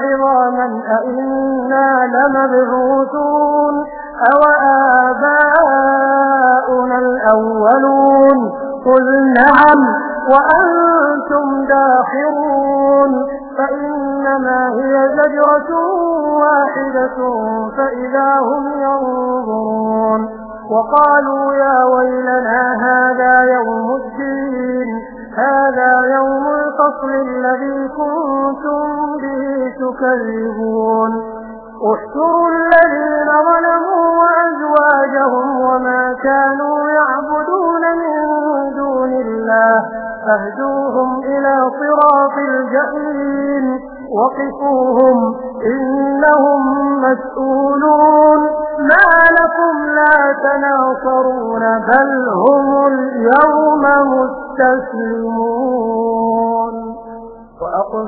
وعظاما أئنا لمبعوثون أو آباؤنا الأولون قل نعم وأنتم داخرون فإنما هي زجرة واحدة فإذا هم ينظرون وقالوا يا ويلنا هذا يوم الدين هذا يوم الفصل الذي كنتم به تكذبون احشروا الذين ظلموا وأزواجهم وما كانوا يعبدون من دون الله. فاهدوهم إلى صراط الجحيم. وقفوهم إنهم مسؤولون. ما لكم لا تناصرون بل هم اليوم مستسلمون.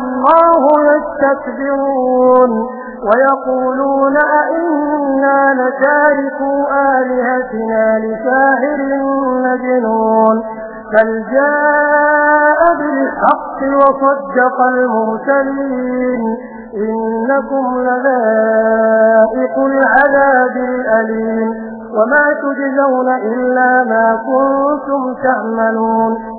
الله يستكبرون ويقولون أئنا لتاركوا آلهتنا لشاهر مجنون بل جاء بالحق وصدق المرسلين إنكم لذائق العذاب الأليم وما تجزون إلا ما كنتم تعملون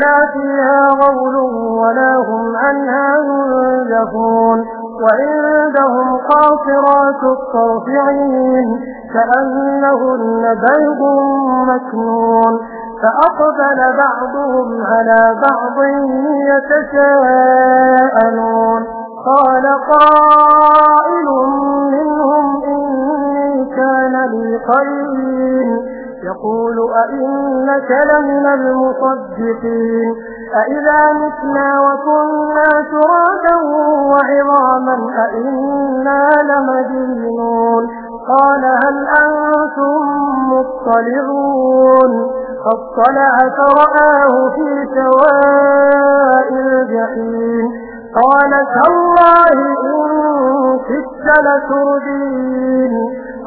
لا فيها غول ولا هم عنها ينزفون. وعندهم قاصرات الطرفعين كأنهن بيض مكنون. فأقبل بعضهم على بعض يتساءلون. قال قائل منهم إني كان لي قرين. يقول أئنك لمن المصدقين أئذا متنا وكنا ترادا وعظاما أئنا لمدينون قال هل أنتم مطلعون فاطلع فرآه في سواء قال تالله إن كدت لتردين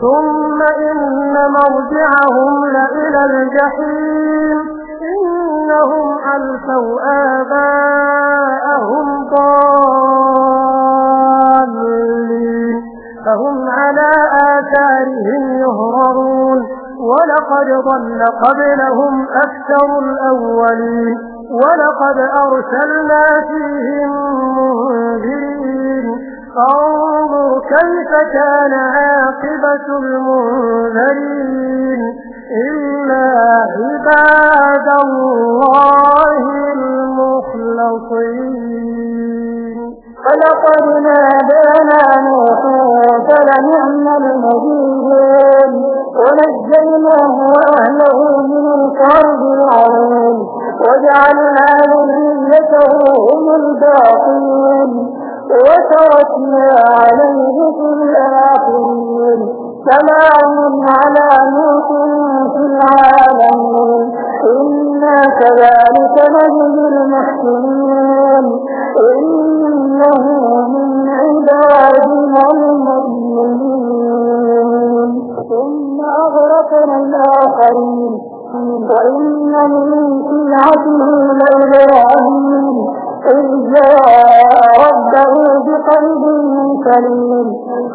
ثم إن مرجعهم لإلى الجحيم إنهم ألفوا آباءهم ضالين فهم على آثارهم يهررون ولقد ضل قبلهم أكثر الأولين ولقد أرسلنا فيهم منذرين فانظر كيف كان عاقبة المنذرين. إلا عباد الله المخلصين. فلقد نادانا نوح فلنعم المجيبون ونجيناه وأهله من الكرب العظيم. وجعلنا ذريته هم الباقين. وتركنا عليه في الآخرين سلام على نوح في العالمين. إنا كذلك نجزي المحسنين. إنه من عبادنا المؤمنين. ثم أغرقنا الآخرين. وإن من شيعته لإبراهيم. إذ جاء ربه بقلب سليم.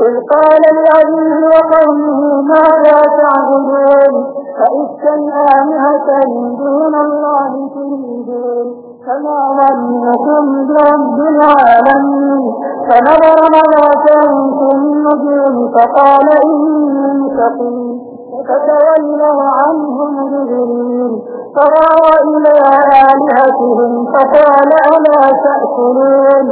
إذ قال لأبيه وقومه ماذا تعبدون؟ فإذا آلهة دون الله تريدون؟ فما ظنكم برب العالمين. فنظر نظرة في النجوم فقال إني سقيم. فتولوا عنه مدبرين فراى إلى آلهتهم فقال ألا تأكلون؟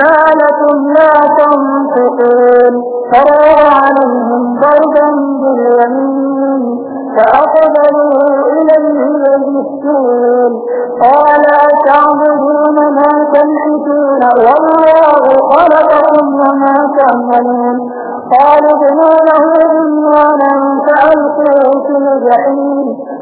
ما لكم لا تنفقون. فراى عليهم ضربا باليمين فأقبلوا إليه يجسون قال أتعبدون ما تنحتون؟ والله خلقكم وما تعملون. قالوا ابنوا له بنيانا فألقوا في الجحيم.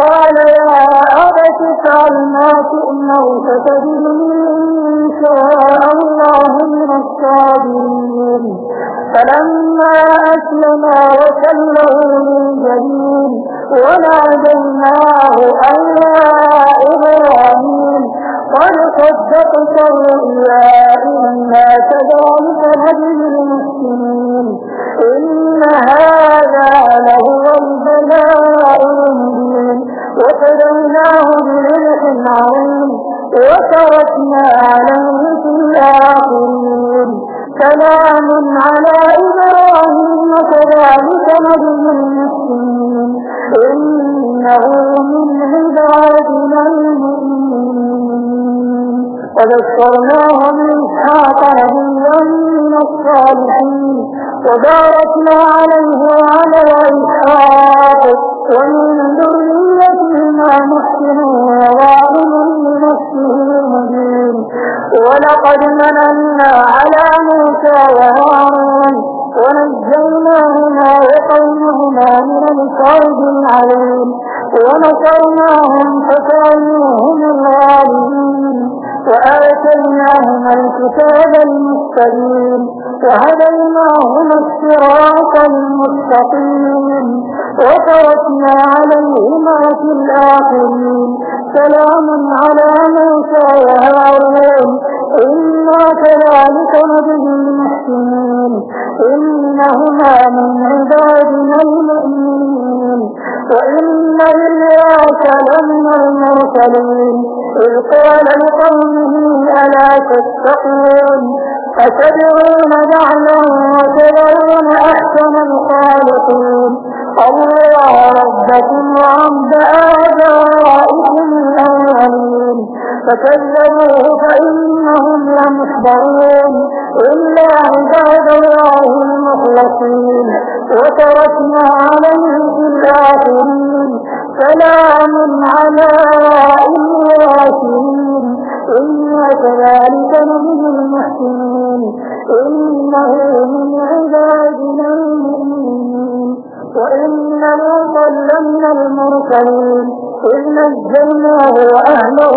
قال يا أبت افعل ما تؤمر فتجدني إن شاء الله من الصابرين. فلما أسلما وسله للجبين وناديناه أن يا إبراهيم قد صدقت الرؤيا إنا كذلك نجزي المسلمين إن هذا لهو البلاء المبين وفديناه برزق عظيم وتركنا عليه في الآخرين سلام على إبراهيم كذلك نجزي المسلمين إنه من وبشرناه بإسحاق نبيا من الصالحين وباركنا عليه وعلى إسحاق ومن ذريتهما محسن وظالم لنفسه مبين ولقد مننا على موسى وهارون ونجيناهما وقومهما من الكرب العليم ونصرناهم فكانوا هم الغالبين. وآتيناهما الكتاب المستقيم وهديناهما الصراط المستقيم وتركنا عليهما في الآخرين. سلام على موسى وهارون إنا كذلك نجزي المحسنين. إنهما من عبادنا المؤمنين. وإن إلياس لمن المرسلين. إذ قال لقومه ألا تتقون. أتدعون بعلا وتدعون أحسن الخالقين. الله ربكم ورب آبائكم الأولين. فكذبوه فإنهم لمحضرون إلا عباد الله المخلصين. وتركنا عليه في الآخرين. سلام على الواسرين إنا كذلك نجد المحسنين. إنه من عبادنا المؤمنين. وإن لوطا لمن المرسلين. إذ نجيناه وأهله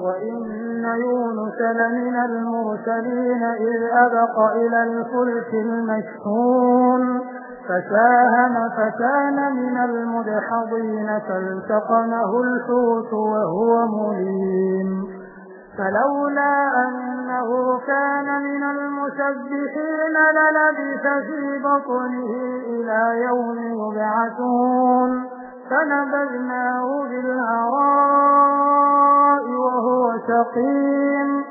لمن المرسلين إذ أبق إلى الفلك المشحون. فساهم فكان من المدحضين فالتقمه الحوت وهو مليم. فلولا أنه كان من المسبحين للبث في بطنه إلى يوم يبعثون. فنبذناه بالعراء وهو سقيم.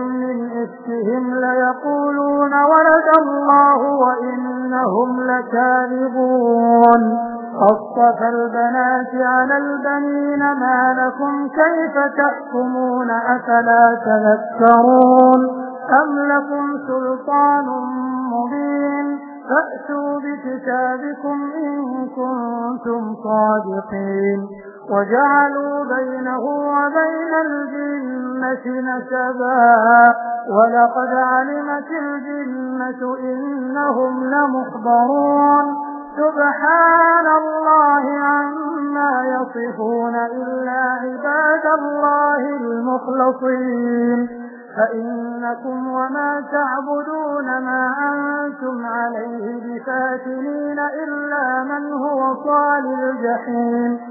من إفكهم ليقولون ولد الله وإنهم لكاذبون. أصطفى البنات على البنين ما لكم كيف تحكمون أفلا تذكرون؟ أم لكم سلطان مبين؟ فأتوا بكتابكم إن كنتم صادقين. وجعلوا بينه وبين الجنة نسبا. ولقد علمت الجنة إنهم لمخبرون سبحان الله عما يصفون إلا عباد الله المخلصين. فإنكم وما تعبدون ما أنتم عليه بفاتنين إلا من هو صال الجحيم.